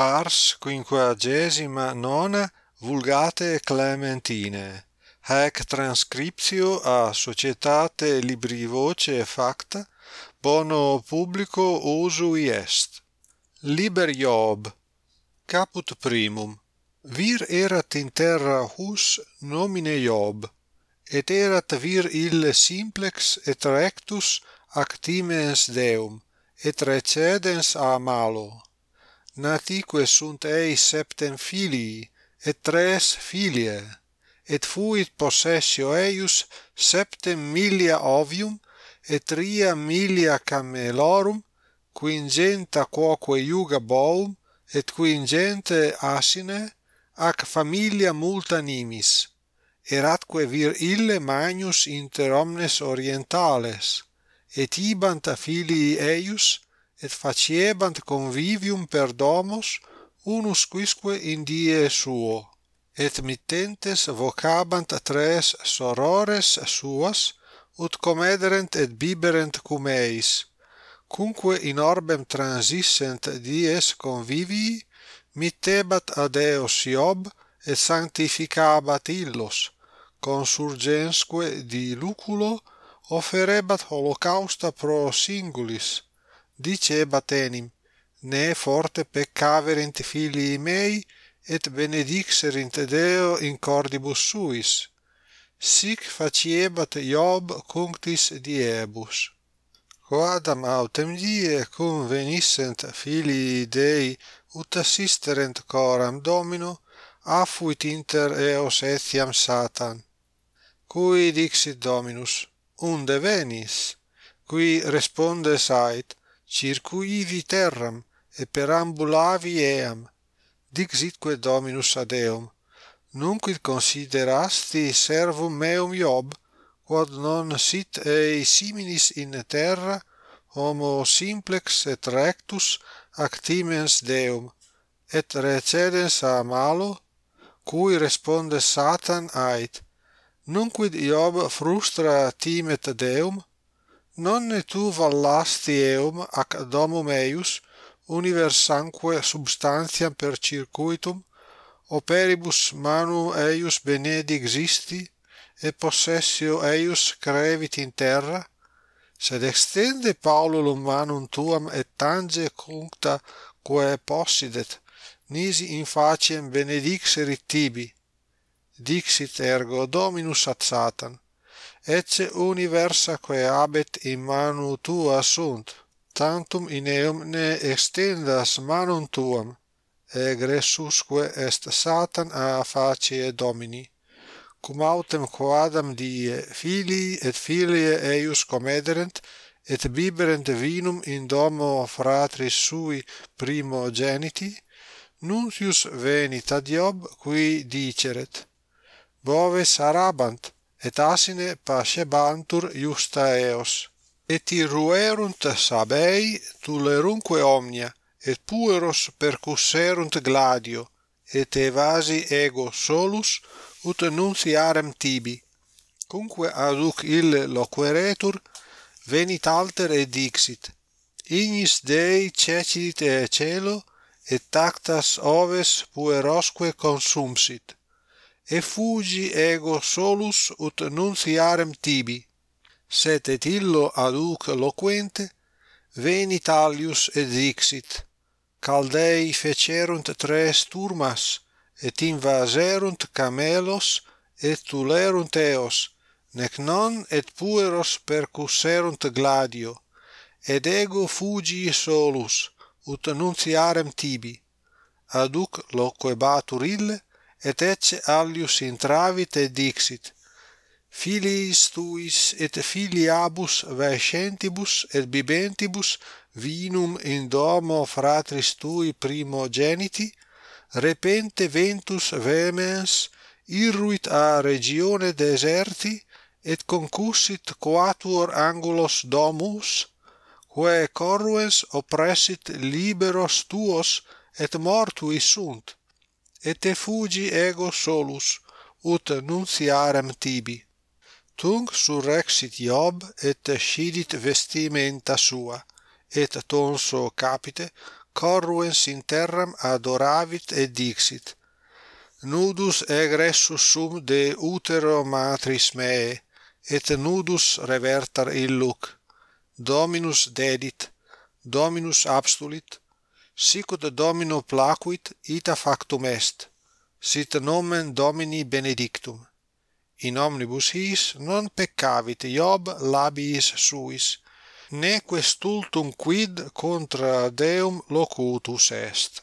pars quinquagesima nona vulgate Clementine hac transcriptio a societate libri voce facta bono publico usui est. Liber Job caput primum vir erat in terra hus nomine Job et erat vir ille simplex et rectus ac timens Deum et recedens a malo natique sunt ei septem filii, et tres filiae, et fuit possessio eius septem milia ovium, et tria milia camelorum, quingenta quoque iuga boum, et quingente asine, ac familia multa nimis, eratque vir ille magnus inter omnes orientales, et ibanta filii eius, et faciebant convivium per domos unus quisque in die suo et mittentes vocabant tres sorores suas ut comederent et biberent cum eis cumque in orbem transissent dies convivii mittebat ad eos Iob et sanctificabat illos consurgensque di luculo offerebat holocausta pro singulis dice enim ne forte peccaverint filii mei, et benedixerint Deo in cordibus suis. Sic faciebat Job cunctis diebus. Quadam autem die cum venissent filii Dei ut assisterent coram Domino, affuit inter eos etiam Satan. Cui dixit Dominus, unde venis? Qui respondes ait, circuivi terram et perambulavi eam. Dixitque Dominus ad eum. Nunquid considerasti servum meum Job quod non sit ei siminis in terra homo simplex et rectus actimens Deum et recedens a malo cui responde Satan ait. Nunquid Job frustra timet Deum nonne tu vallasti eum ac domum eius universanque substantiam per circuitum operibus manum eius benedixisti et possessio eius crevit in terra sed extende paululum manum tuam et tange cuncta quae possidet nisi in faciem benedixerit tibi dixit ergo dominus ad satan ecce universa quae habet in manu tua sunt tantum in eum ne extendas manum tuam egressusque est satan a facie domini. Cum autem quadam die filii et filiae eius comederent et biberent vinum in domo fratris sui primogeniti nuntius venit ad Iob qui diceret boves sarabant et asine pascebantur iusta eos. Et irruerunt sabei tulerunque omnia, et pueros percusserunt gladio, et evasi ego solus, ut nunciarem tibi. Cumque aduc ille loqueretur, venit alter et dixit, Ignis Dei cecit e celo, et tactas oves puerosque consumsit e fugi ego solus ut nunciarem tibi. Sed et illo aduc loquente venit alius et dixit. Caldei fecerunt tres turmas, et invaserunt camelos, et tulerunt eos, nec non et pueros percusserunt gladio, ed ego fugi solus, ut nunciarem tibi. Aduc loquebatur ille, et ecce alius intravit et dixit. Filiis tuis et filiabus vescentibus et bibentibus vinum in domo fratris tui primogeniti repente ventus vehemens irruit a regione deserti et concussit quatuor angulos domus quae corruens oppressit liberos tuos et mortuis sunt et te fugi ego solus ut nunciarem tibi. Tunc surrexit Job et scidit vestimenta sua et tonso capite corruens in terram adoravit et dixit. Nudus egressus sum de utero matris meae et nudus revertar illuc dominus dedit dominus abstulit sic ut Domino placuit, ita factum est, sit nomen Domini benedictum. In omnibus his non peccavit Job labiis suis, ne questultum quid contra Deum locutus est.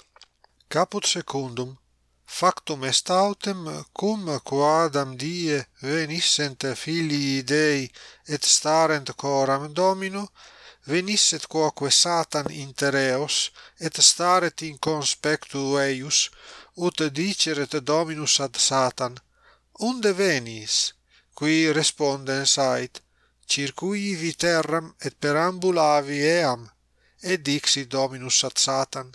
Caput secundum, factum est autem cum quadam die venissent filii Dei et starent coram Domino, venisset quoque Satan inter eos, et staret in conspectu eius, ut diceret Dominus ad Satan, Unde venis? Qui respondens ait, Circuivi terram et perambulavi eam, et dixi Dominus ad Satan,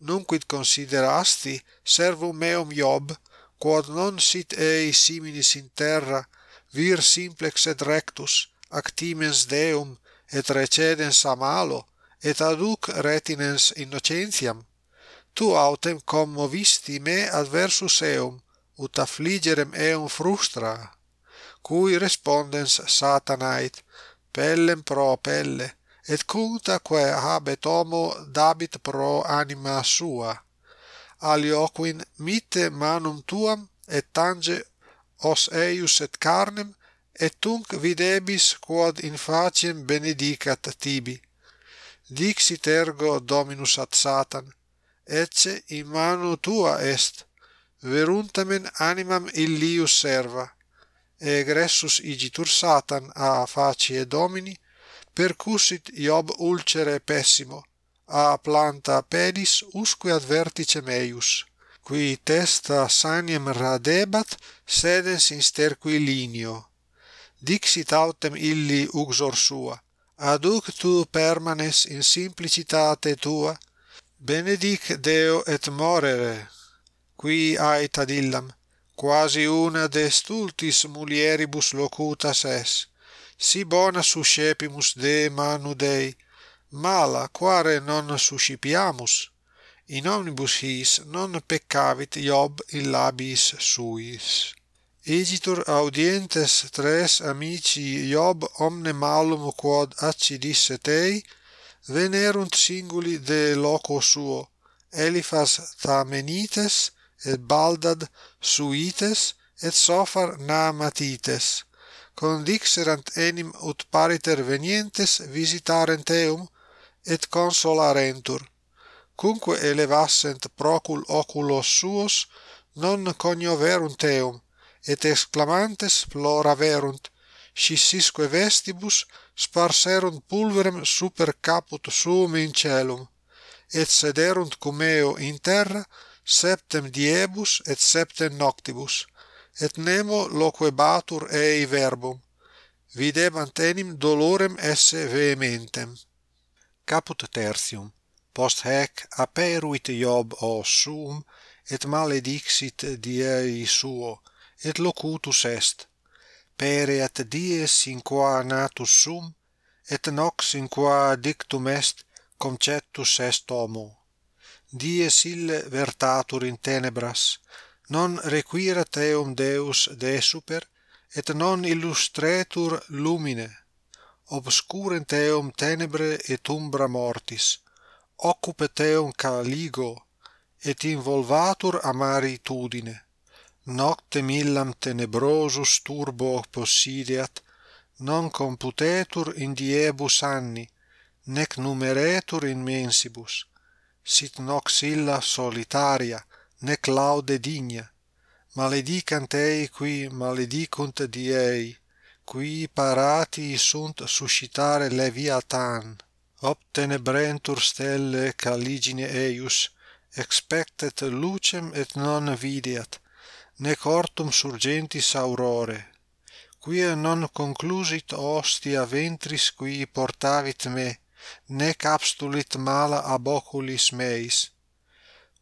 Nunquid considerasti servum meum Job, quod non sit ei similis in terra, vir simplex et rectus, actimens Deum, et recedens a malo, et aduc retinens innocentiam. Tu autem commovisti me adversus eum, ut affligerem eum frustra. Cui respondens satanait, pellem pro pelle, et cuncta quae habet homo dabit pro anima sua. Alioquin mite manum tuam, et tange os eius et carnem, et tunc videbis quod in faciem benedicat tibi. Dixit ergo Dominus ad Satan, ecce in manu tua est, veruntamen animam illius serva, egressus igitur Satan a facie Domini, percussit Iob ulcere pessimo, a planta pedis usque ad vertice meius, qui testa saniem radebat, sedens in sterquilinio, dixit autem illi uxor sua. Aduc tu permanes in simplicitate tua. Benedic deo et morere qui ait ad illam quasi una de stultis mulieribus locutas es. Si bona suscepimus de manu Dei mala quare non suscipiamus? In omnibus his non peccavit Job labis suis. Egitur audientes tres amici Job omne malum quod accidisse tei, venerunt singuli de loco suo, Eliphas Thamenites, et Baldad Suites, et Sophar Naamatites, condixerant enim ut pariter venientes visitarent eum, et consolarentur. Cumque elevassent procul oculos suos, non conioverunt eum, et exclamantes plora verunt, scissisque vestibus sparserunt pulverem super caput suum in celum, et sederunt cum eo in terra septem diebus et septem noctibus, et nemo loquebatur ei verbum, videbant enim dolorem esse vehementem. Caput tertium. Post hac aperuit Job os suum, et maledixit diei suo, et locutus est. Pereat dies in qua natus sum et nox in qua dictum est conceptus est homo. Dies ille vertatur in tenebras non requirat eum deus de super et non illustretur lumine. Obscurent eum tenebre et umbra mortis occupet eum caligo et involvatur amaritudine noctem illam tenebrosus turbo possideat non computetur in diebus anni nec numeretur in mensibus sit nox illa solitaria nec laude digna. Maledicant ei qui maledicunt diei qui parati sunt suscitare leviatan obtenebrentur stelle caligine eius expectet lucem et non videat nec hortum surgentis aurore quia non conclusit ostia ventris qui portavit me nec abstulit mala ab oculis meis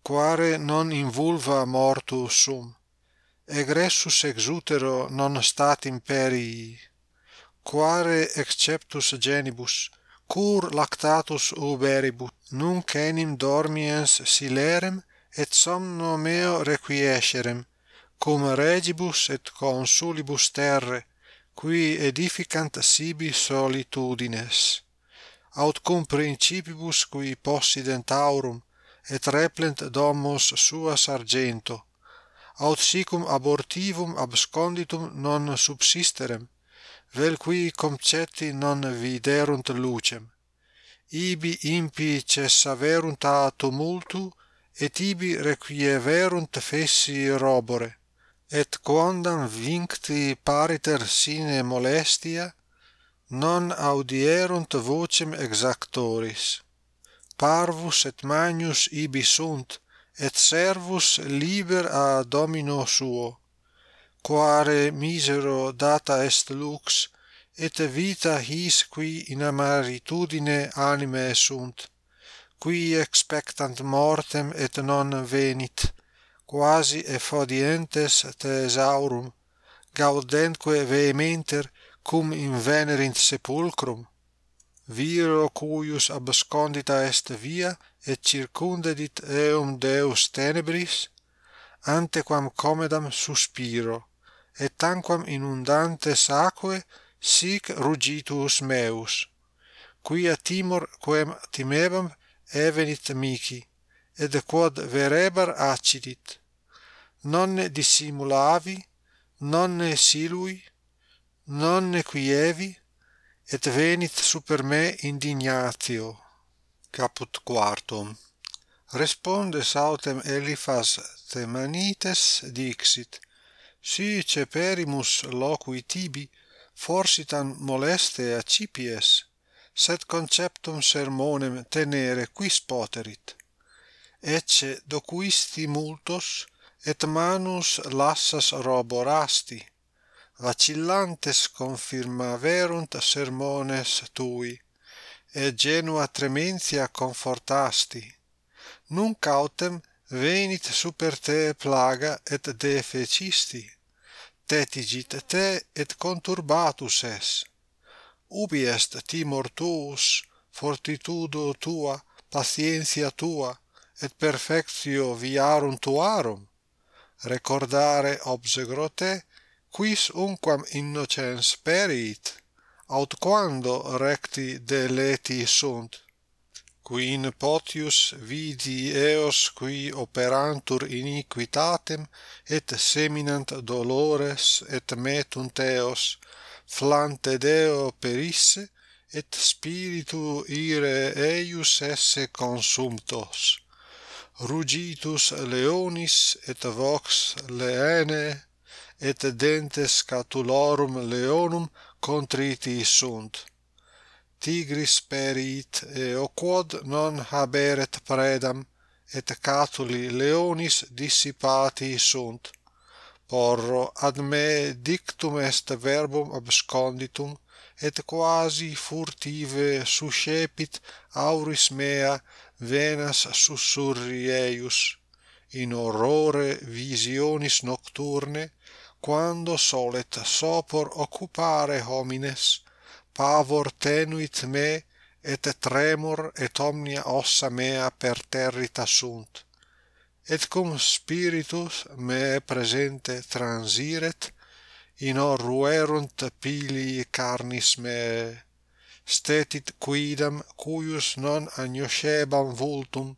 quare non in vulva mortu sum egressus ex utero non stat imperii quare exceptus genibus cur lactatus uberibus nunc enim dormiens silerem et somno meo requiescerem cum regibus et consulibus terre, qui edificant sibi solitudines, aut cum principibus qui possident aurum, et replent domos suas argento, aut sicum abortivum absconditum non subsisterem, vel qui concepti non viderunt lucem. Ibi impi cessaverunt a tumultu, et ibi requieverunt fessi robore, et quondam vincti pariter sine molestia non audierunt vocem exactoris. Parvus et magnus ibi sunt et servus liber a domino suo. Quare misero data est lux et vita his qui in amaritudine animae sunt qui expectant mortem et non venit quasi effodientes thesaurum gaudentque vehementer cum invenerint sepulcrum, viro cuius abscondita est via et circundedit eum Deus tenebris, antequam comedam suspiro, et tanquam inundantes aquae sic rugitus meus. Quia timor quem timebam evenit mihi, et quod verebar accidit nonne dissimulavi nonne silui nonne quievi et venit super me indignatio. Caput quartum. Respondes autem Eliphas Themanites dixit si ceperimus loqui tibi forsitan moleste accipies sed conceptum sermonem tenere quis poterit ecce docuisti multos et manus lassas roborasti. Vacillantes confirmaverunt sermones tui et genua trementia confortasti. Nunc autem venit super te plaga et defecisti. Tetigit te et conturbatus es. Ubi est timor tuus fortitudo tua patientia tua et perfectio viarum tuarum recordare obsegrote quis unquam innocens perit aut quando recti deleti sunt qui in potius vidi eos qui operantur iniquitatem et seminant dolores et metunt eos flante deo perisse et spiritu ire eius esse consumtos rugitus leonis et vox leene et dentes catulorum leonum contriti sunt. Tigris perit eo quod non haberet predam et catuli leonis dissipati sunt. Porro ad me dictum est verbum absconditum et quasi furtive suscepit auris mea venas sussurri eius in orrore visionis nocturne quando solet sopor occupare homines pavor tenuit me et tremor et omnia ossa mea perterrita sunt et cum spiritus me presente transiret in orruerunt pili carnis meae stetit quidam cuius non agnoscebam vultum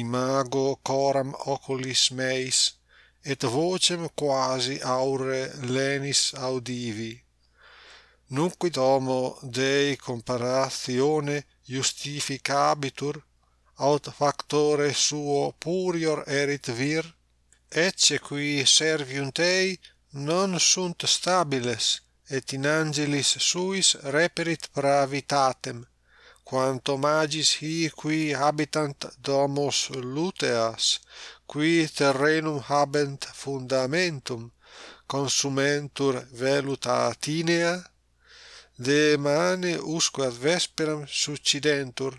imago coram oculis meis et vocem quasi aure lenis audivi. Nunquid homo dei comparatione justificabitur aut factore suo purior erit vir ecce qui servium tei non sunt stabiles et in angelis suis reperit pravitatem quanto magis hi qui habitant domos luteas qui terrenum habent fundamentum consumentur veluta atinea de mane usque ad vesperam succidentur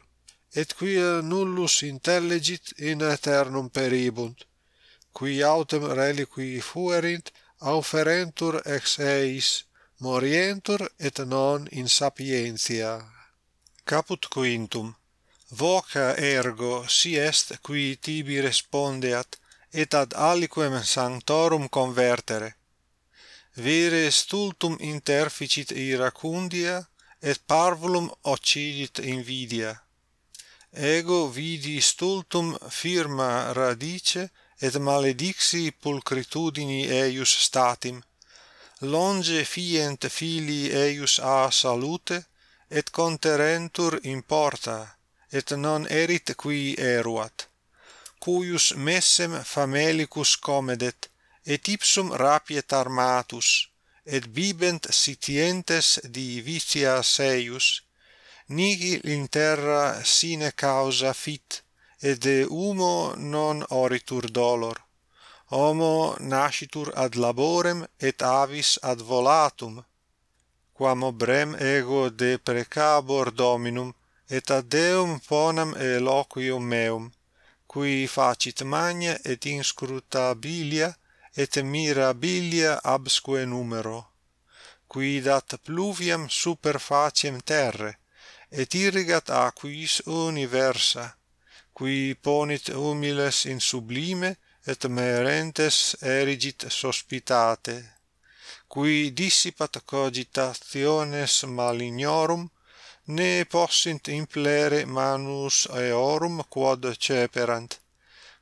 et quia nullus intellegit in aeternum peribunt qui autem reliqui fuerint auferentur ex eis morientur et non in sapientia. Caput quintum. Voca ergo si est qui tibi respondeat et ad aliquem sanctorum convertere. Vire stultum interficit iracundia et parvulum occidit invidia. Ego vidi stultum firma radice et maledixi pulcritudini eius statim longe fient fili eius a salute et conterentur in porta et non erit qui eruat. Cuius messem famelicus comedet et ipsum rapiet armatus et bibent sitientes divitia seius nihil in terra sine causa fit et de humo non oritur dolor homo nascitur ad laborem et avis ad volatum quam obrem ego de precabor dominum et ad deum ponam eloquium meum qui facit magna et inscrutabilia et mirabilia absque numero qui dat pluviam super faciem terre et irrigat aquis universa qui ponit humiles in sublime et merentes erigit sospitate qui dissipat cogitationes malignorum ne possint implere manus eorum quod ceperant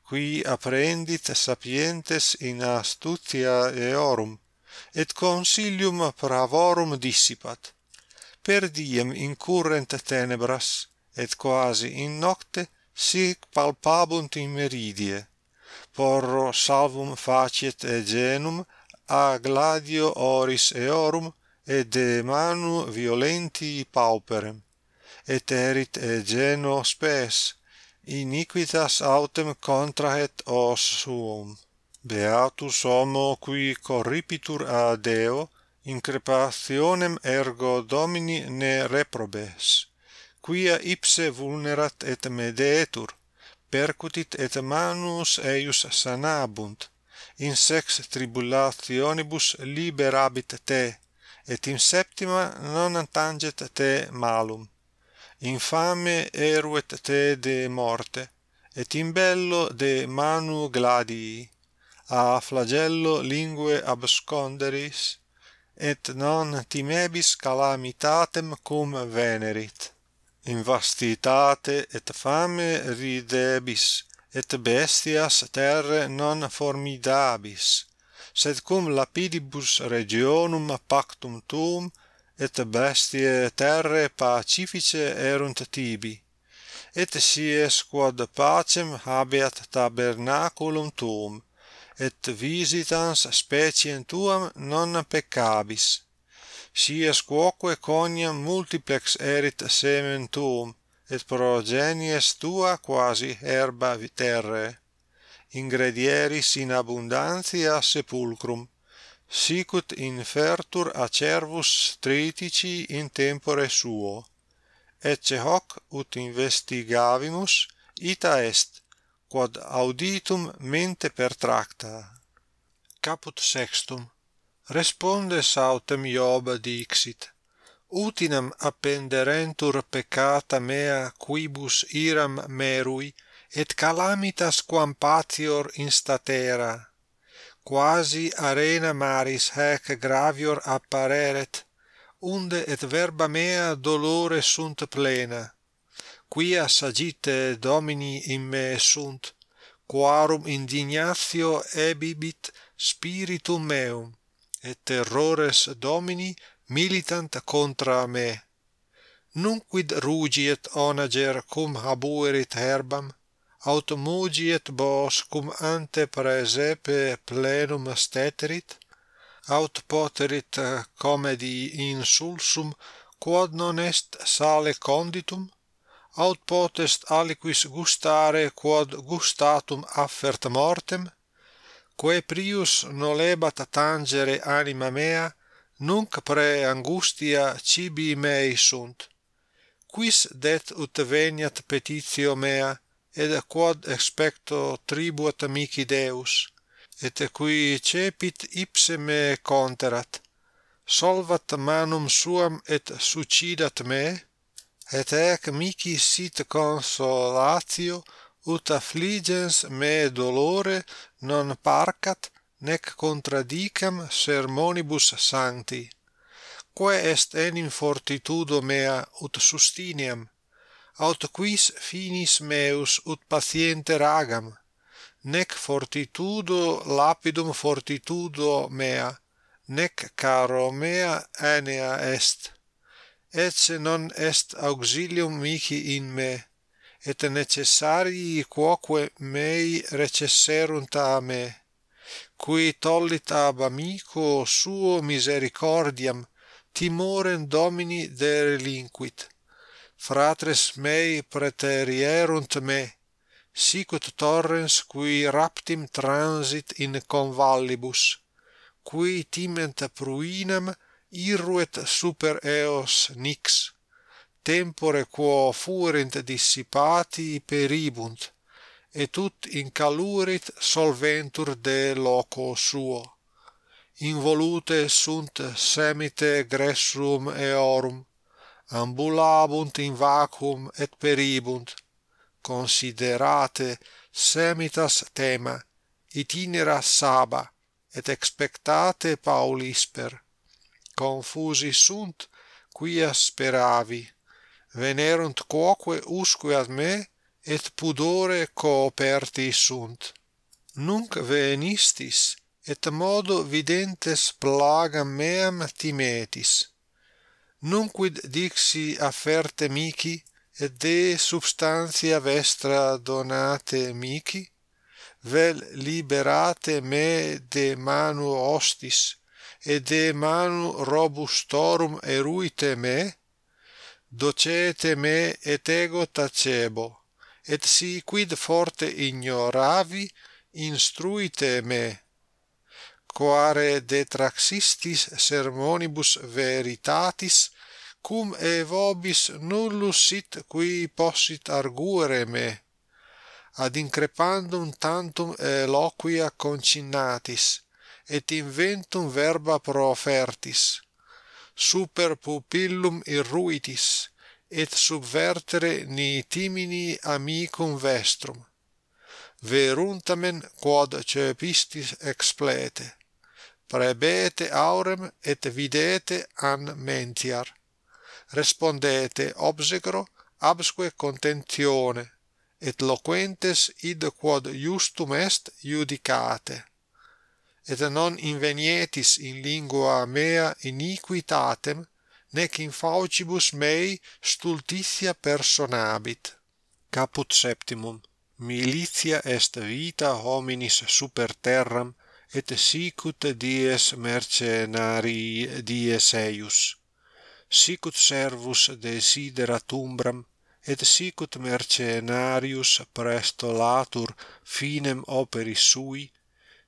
qui apprendit sapientes in astutia eorum et consilium pravorum dissipat per diem incurrent tenebras et quasi in nocte sic palpabunt in meridie porro salvum faciet egenum a gladio oris eorum et de manu violenti pauperem et erit egeno spes iniquitas autem contrahet os suum. Beatus homo qui corripitur a deo increpationem ergo domini ne reprobes quia ipse vulnerat et medetur percutit et manus eius sanabunt in sex tribulationibus liberabit te et in septima non tanget te malum. Infame eruet te de morte et in bello de manu gladii. A flagello lingue absconderis et non timebis calamitatem cum venerit in vastitate et fame ridebis et bestias terre non formidabis. Sed cum lapidibus regionum pactum tuum et bestiae terre pacifice erunt tibi. Et sies quod pacem habeat tabernaculum tuum et visitans speciem tuam non peccabis scias quoque coniam multiplex erit semen tuum, et progenies tua quasi herba terre. Ingredieris in abundantia sepulcrum, sicut infertur acervus tritici in tempore suo. Ecce hoc ut investigavimus, ita est, quod auditum mente pertracta. Caput sextum respondes autem Iob dixit utinam appenderentur peccata mea quibus iram merui et calamitas quam patior instatera quasi arena maris hac gravior appareret unde et verba mea dolore sunt plena. Quia sagitte domini in me sunt quarum indignatio ebibit spiritum meum et terrores Domini militant contra me. Nunquid rugiet onager cum habuerit herbam, aut mugiet bos cum ante praesepe plenum steterit, aut poterit eh, comedi insulsum quod non est sale conditum, aut potest aliquis gustare quod gustatum affert mortem, quae prius nolebat tangere anima mea nunc pre angustia cibi mei sunt. Quis det ut veniat petitio mea et quod expecto tribuat mihi deus et qui cepit ipse me conterat. Solvat manum suam et sucidat me et ec mihi sit consolatio ut affligens me dolore non parcat nec contradicam sermonibus sancti. Quae est enim fortitudo mea ut sustineam aut quis finis meus ut patiente ragam? Nec fortitudo lapidum fortitudo mea nec caro mea aenea est. Et se non est auxilium mihi in me et necessarii quoque mei recesserunt a me qui tollit ab amico suo misericordiam timorem domini derelinquit fratres mei preterierunt me sicut torrens qui raptim transit in convallibus qui timent pruinam irruet super eos nix tempore quo fuerint dissipati peribunt et ut incalurit solventur de loco suo. Involute sunt semite gressum eorum ambulabunt in vacuum et peribunt considerate semitas tema itinera saba et expectate paulisper. Confusi sunt quia speravi venerunt quoque usque ad me et pudore cooperti sunt. Nunc venistis et modo videntes plagam meam timetis. Nunquid dixi afferte mici et de substantia vestra donate mici vel liberate me de manu hostis et de manu robustorum eruite me docete me et ego tacebo et si quid forte ignoravi instruite me quare detraxistis sermonibus veritatis cum e vobis nullus sit qui possit arguere me ad increpandum tantum eloquia concinnatis et inventum verba profertis super pupillum irruitis et subvertere ni timini amicum vestrum. Veruntamen quod cepistis explete prebete aurem et videte an mentiar. Respondete obsecro absque contentione et loquentes id quod justum est judicate et non invenietis in lingua mea iniquitatem nec in faucibus mei stultitia personabit. Caput septimum militia est vita hominis super terram et sicut dies mercenarii dies eius. Sicut servus desiderat umbram et sicut mercenarius presto latur finem operis sui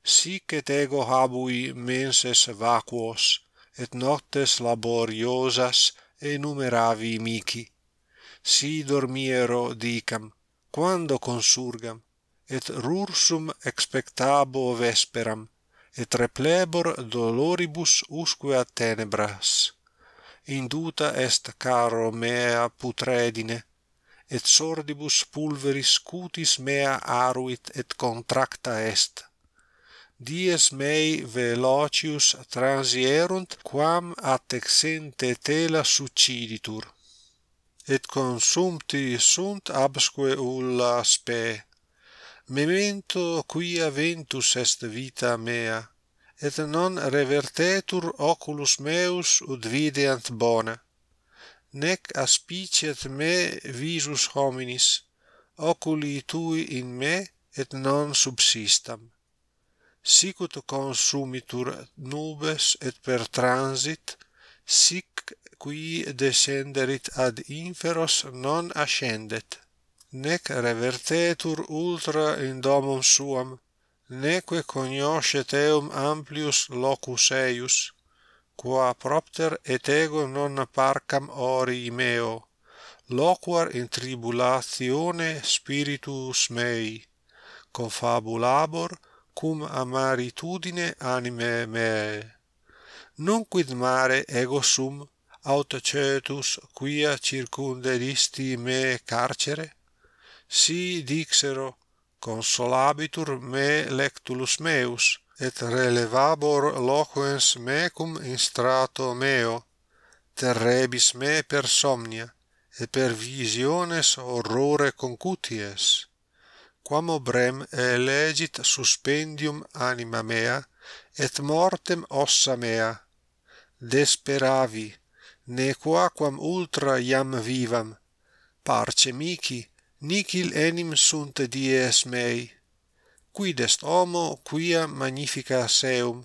sicet ego habui menses vacuos et noctes laboriosas enumeravi mihi si dormiero dicam quando consurgam et rursum expectabo vesperam et replebor doloribus usque a tenebras induta est caro mea putredine et sordibus pulveris cutis mea aruit et contracta est dies mei velocius transierunt quam attexente tela succiditur et consumpti sunt absque ulla spe. Memento quia ventus est vita mea et non revertetur oculus meus ut videant bona. Nec aspiciet me visus hominis oculi tui in me et non subsistam sic ut consumitur nubes et per transit sic qui descenderit ad inferos non ascendet. Nec revertetur ultra in domum suam neque cognoscet eum amplius locus eius qua propter et ego non parcam ori meo loquar in tribulatione spiritus mei confabulabor cum amaritudine anime me. Non quid mare ego sum aut cetus quia circundedisti me carcere? Si dixero consolabitur me lectulus meus et relevabor loquens mecum in strato meo terrebis me per somnia et per visiones horrore concuties quam obrem elegit suspendium anima mea et mortem ossa mea. Desperavi ne quaquam ultra iam vivam. Parce mihi nihil enim sunt dies mei. Quid est homo quia magnifica seum?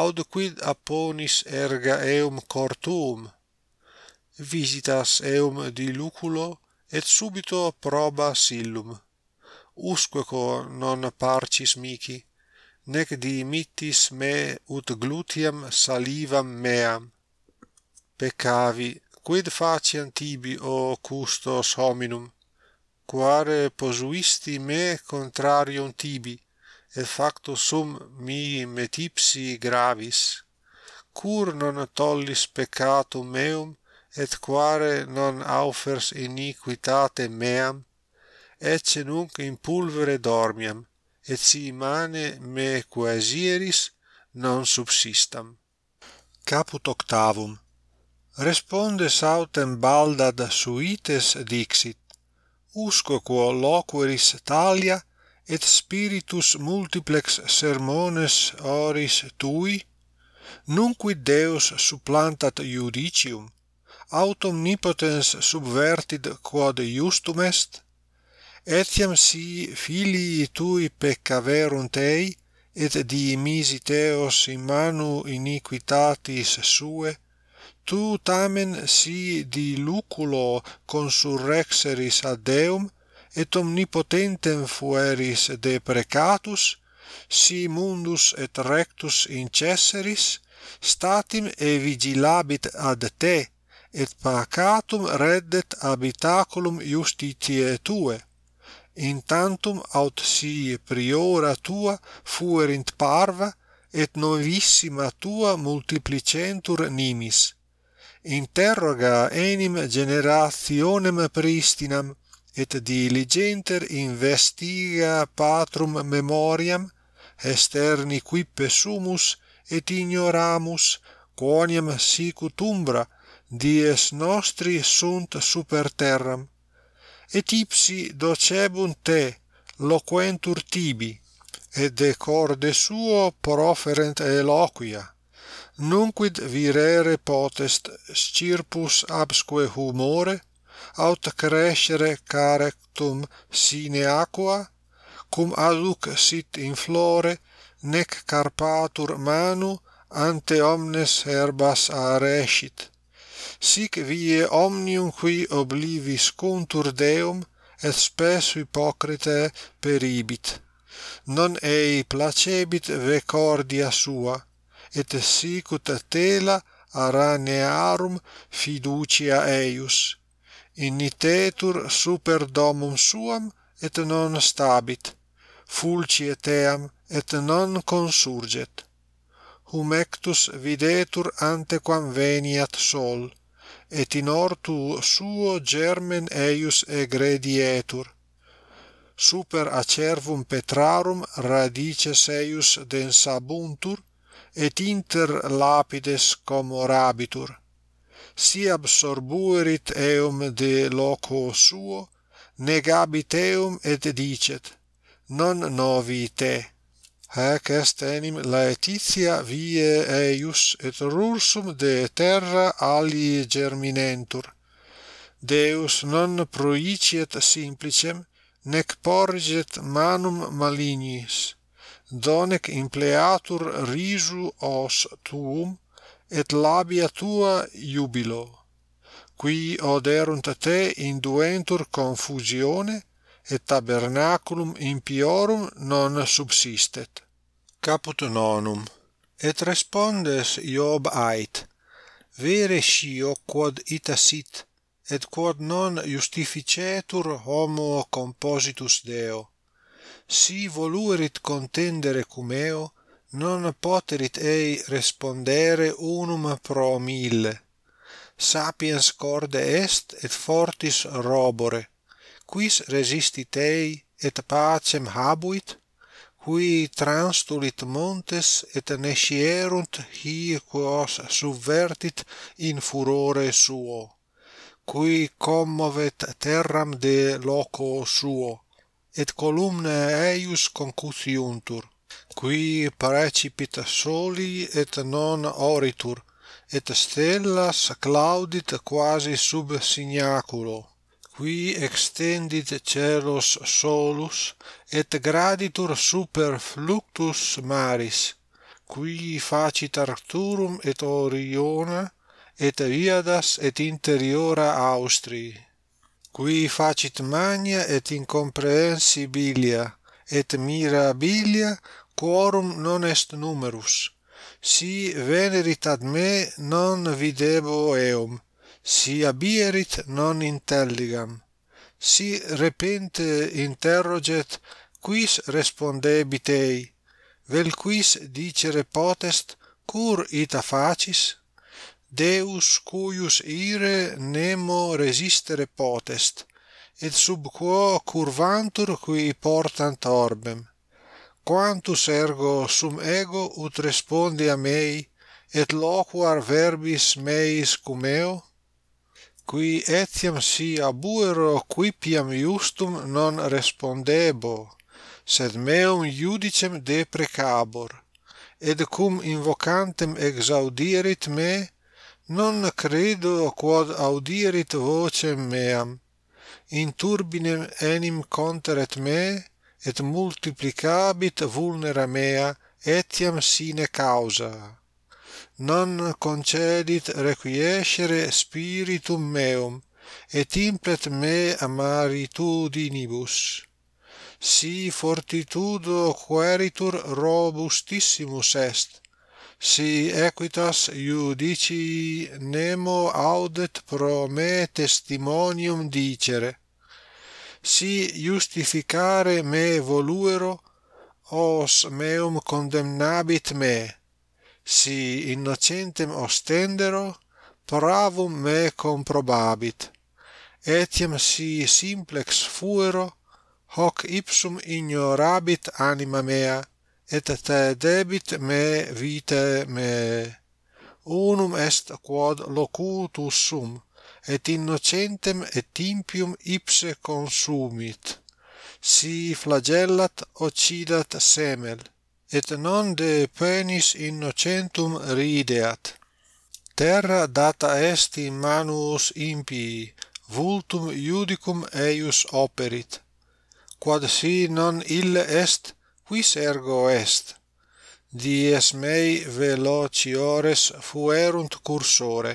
Aud quid apponis erga eum cortuum visitas eum di luculo et subito proba illum usquequo non parcis mihi nec dimittis me ut glutiam salivam meam. Peccavi quid faciam tibi o custos hominum? Quare posuisti me contrarium tibi et facto sum mihi metipsi gravis. Cur non tollis peccatum meum et quare non aufers iniquitate meam? ecce nunc in pulvere dormiam et si mane me quaesieris non subsistam. Caput octavum. Responde sautem baldad suites dixit. Usque quo loqueris talia et spiritus multiplex sermones oris tui nunquid deus supplantat judicium aut omnipotens subvertit quod justum est etiam si filii tui peccaverunt ei et diimisi teos in manu iniquitatis suae tu tamen si diluculo consurrexeris ad Deum et omnipotentem fueris deprecatus si mundus et rectus incesseris statim e vigilabit ad te et pacatum reddet habitaculum justitiae tue in tantum aut sie priora tua fuerint parva et novissima tua multiplicentur nimis. Interroga enim generationem pristinam et diligenter investiga patrum memoriam externi quippe sumus et ignoramus quoniam sicut umbra dies nostri sunt super terram et ipsi docebunt te loquentur tibi et de corde suo proferent eloquia. Nunquid virere potest scirpus absque humore aut crescere carectum sine aqua cum aduc sit in flore nec carpatur manu ante omnes herbas arescit sic vie omnium qui oblivis contur Deum et spes hypocrite peribit. Non ei placebit vecordia sua et sicut tela aranearum fiducia eius. Initetur super domum suam et non stabit. Fulci eteam et non consurget. Humectus videtur antequam veniat sol et in ortu suo germen eius egredietur super acervum petrarum radices eius densabuntur et inter lapides comorabitur. Si absorbuerit eum de loco suo negabit eum et dicet non novi te. Hac est enim laetitia vie eius et rursum de terra ali germinentur. Deus non proiciet simplicem nec porget manum malignis. Donec impleatur risu os tuum et labia tua jubilo. Qui oderunt te induentur confusione et tabernaculum impiorum non subsistet. Caput nonum. Et respondes Job ait vere scio quod ita sit et quod non justificetur homo compositus Deo. Si voluerit contendere cum eo non poterit ei respondere unum pro mille. Sapiens corde est et fortis robore quis resisti tei et pacem habuit qui transtulit montes et nescierunt hie quos subvertit in furore suo qui commovet terram de loco suo et columnae eius concussiuntur qui precipit soli et non oritur et stellas claudit quasi sub signaculo qui extendit celos solus et graditur super fluctus maris qui facit Arcturum et Oriona et Viadas et interiora Austrii qui facit magna et incomprehensibilia et mirabilia quorum non est numerus. Si venerit ad me non videbo eum si abierit non intelligam. Si repente interroget quis respondebit ei vel quis dicere potest cur ita facis? Deus cuius ire nemo resistere potest et sub quo curvantur qui portant orbem. Quantus ergo sum ego ut respondi a mei et loquar verbis meis cum eo? qui etiam si abuero quipiam iustum non respondebo sed meum iudicem deprecabor. Et cum invocantem exaudierit me non credo quod audierit vocem meam. In turbinem enim conteret me et multiplicabit vulnera mea etiam sine causa non concedit requiescere spiritum meum et implet me amaritudinibus. Si fortitudo quaeritur robustissimus est si equitas iudici nemo audet pro me testimonium dicere. Si justificare me voluero os meum condemnabit me si innocentem ostendero pravum me comprobabit. Etiam si simplex fuero hoc ipsum ignorabit anima mea et te debit me vitae me. Unum est quod locutus sum et innocentem et impium ipse consumit. Si flagellat occidat semel et non de penis innocentum rideat. Terra data est in manus impii vultum iudicum eius operit. Quod si non ille est quis ergo est? Dies mei velociores fuerunt cursore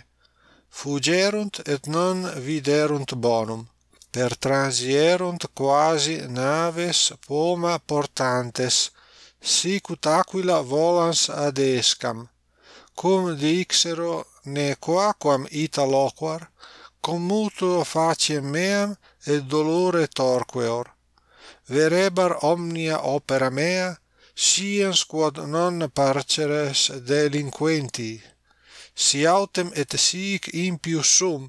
fugerunt et non viderunt bonum per transierunt quasi naves poma portantes sicut aquila volans ad escam. Cum dixero ne quaquam ita loquar cum multo faciem meam et dolore torqueor. Verebar omnia opera mea sciens quod non parceres delinquenti. Si autem et sic impius sum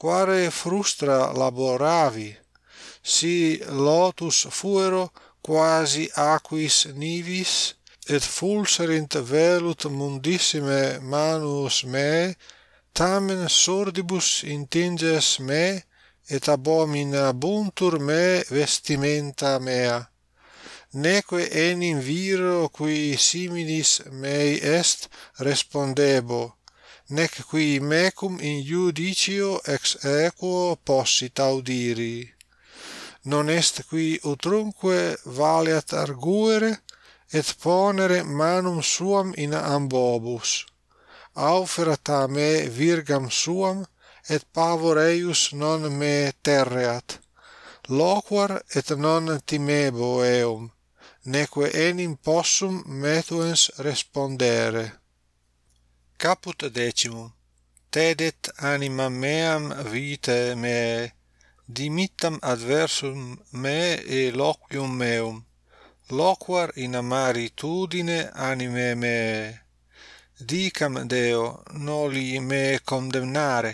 quare frustra laboravi. Si lotus fuero quasi aquis nivis et fulserint velut mundissime manus me tamen sordibus intinges me et abominabuntur me vestimenta mea. Neque enim viro qui similis mei est respondebo nec qui mecum in judicio ex aequo possit audiri non est qui utrunque valeat arguere et ponere manum suam in ambobus. Auferat a me virgam suam et pavor eius non me terreat. Loquar et non timebo eum neque enim possum metuens respondere. Caput decimum. Tedet anima meam vitae meae dimittam adversum me e loquium meum. Loquar in amaritudine anime me. Dicam deo noli me condemnare.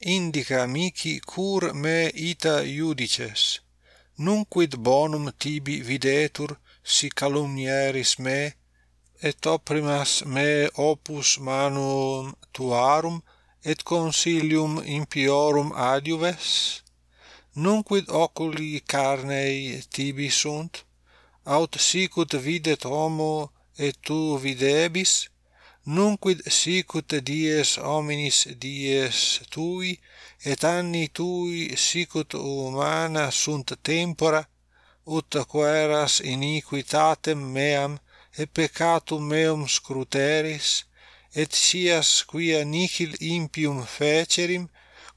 Indica mihi cur me ita iudices. Nunquid bonum tibi videtur si calumnieris me et opprimas me opus manum tuarum et consilium impiorum adiuves? nunquid oculi carnei tibi sunt? Aut sicut videt homo et tu videbis? Nunquid sicut dies hominis dies tui et anni tui sicut humana sunt tempora ut quaeras iniquitatem meam et peccatum meum scruteris et sias quia nihil impium fecerim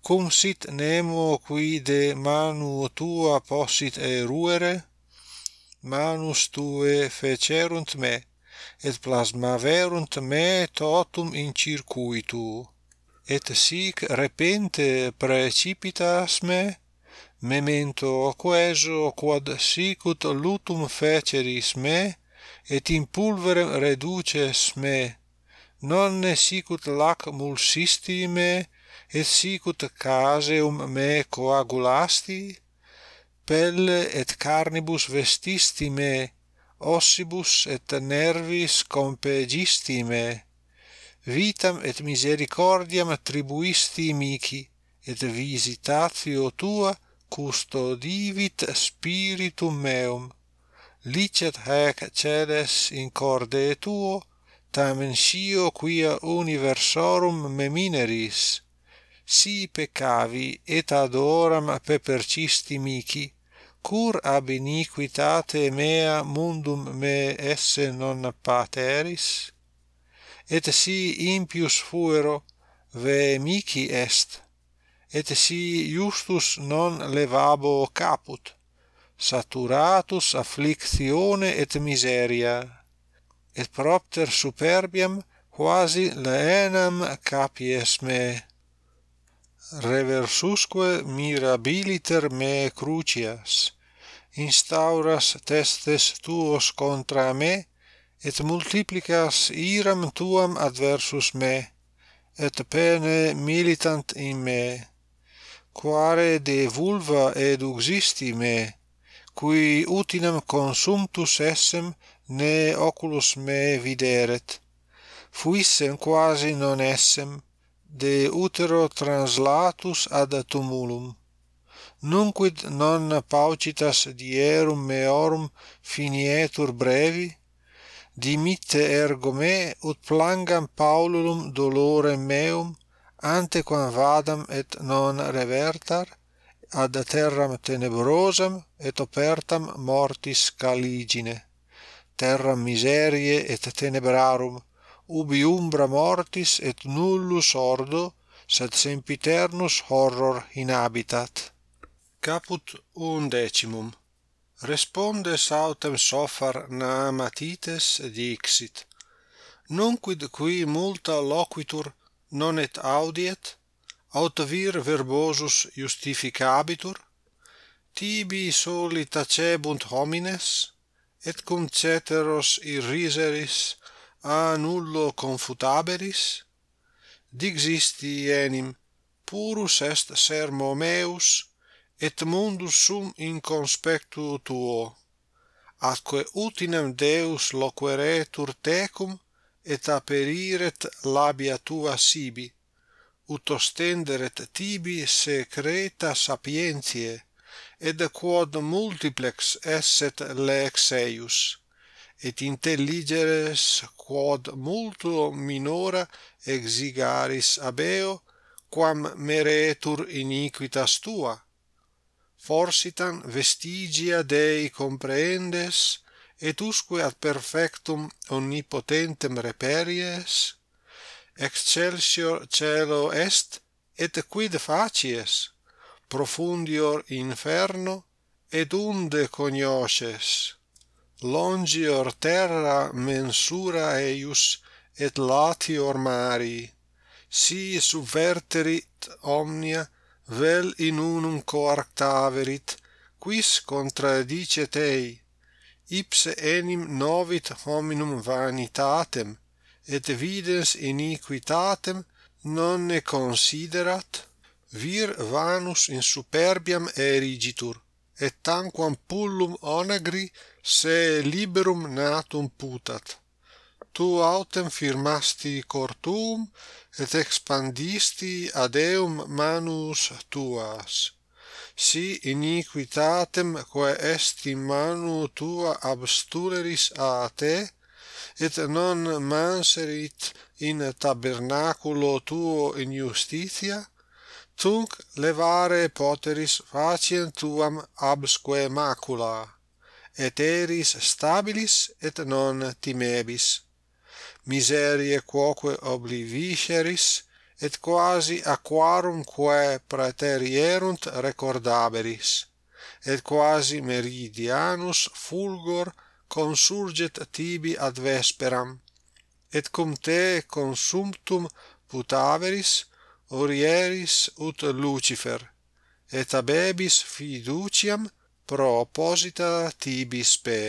cum sit nemo qui de manu tua possit eruere? Manus tuae fecerunt me et plasmaverunt me totum in circuitu. Et sic repente precipitas me memento queso quod sicut lutum feceris me et in pulverem reduces me. Nonne sicut lac mulsisti me et sicut caseum me coagulasti pelle et carnibus vestisti me ossibus et nervis compegisti me vitam et misericordiam tribuisti mihi et visitatio tua custodivit spiritum meum. Licet haec cedes in corde tuo tamen scio quia universorum memineris si peccavi et ad oram pepercisti mihi cur ab iniquitate mea mundum me esse non pateris? Et si impius fuero ve mihi est? Et si justus non levabo caput saturatus afflictione et miseria? Et propter superbiam quasi laenam capies me reversusque mirabiliter me crucias instauras testes tuos contra me et multiplicas iram tuam adversus me et pene militant in me quare de vulva eduxisti me qui utinam consumtus essem ne oculus me videret fuissem quasi non essem de utero translatus ad tumulum. Nunquid non paucitas dierum meorum finietur brevi dimitte ergo me ut plangam paululum dolore meum ante quam vadam et non revertar ad terram tenebrosam et opertam mortis caligine. Terram miserie et tenebrarum ubi umbra mortis et nullus ordo sed sempiternus horror inhabitat caput undecimum. Responde autem sofar naamatites dixit nunquid qui multa loquitur non et audiet aut vir verbosus justificabitur tibi soli tacebunt homines et cum ceteros irriseris a nullo confutaberis? Dixisti enim purus est sermo meus et mundus sum in conspectu tuo. Atque utinem deus loqueretur tecum et aperiret labia tua sibi ut ostenderet tibi secreta sapientiae et quod multiplex esset lex eius et intelligeres quod multo minora exigaris abeo quam meretur iniquitas tua. Forsitan vestigia Dei comprehendes et usque ad perfectum omnipotentem reperies excelsior celo est et quid facies? Profundior inferno et unde cognosces? longior terra mensura eius et latior mari si subverterit omnia vel in unum coarctaverit quis contradicet ei ipse enim novit hominum vanitatem et videns iniquitatem nonne considerat vir vanus in superbiam erigitur et tanquam pullum onagri se liberum natum putat. Tu autem firmasti cortuum et expandisti ad eum manus tuas. Si iniquitatem quae est in manu tua abstuleris a te et non manserit in tabernaculo tuo in justitia tunc levare poteris faciem tuam absque macula et eris stabilis et non timebis. Miseriae quoque oblivisceris et quasi aquarum quae praeterierunt recordaberis. Et quasi meridianus fulgor consurget tibi ad vesperam. Et cum te consumptum putaveris orieris ut lucifer. Et abebis fiduciam proposita tibi spe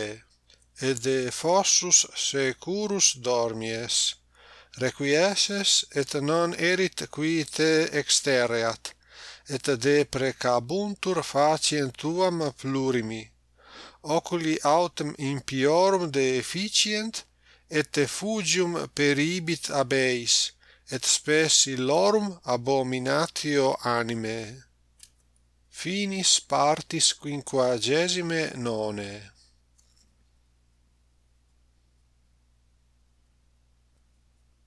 et de fossus securus dormies requiesces et non erit qui te extereat et de precabuntur faciem tuam plurimi. Oculi autem impiorum de efficient et fugium peribit abeis et spes illorum abominatio anime finis partis quinquagesime none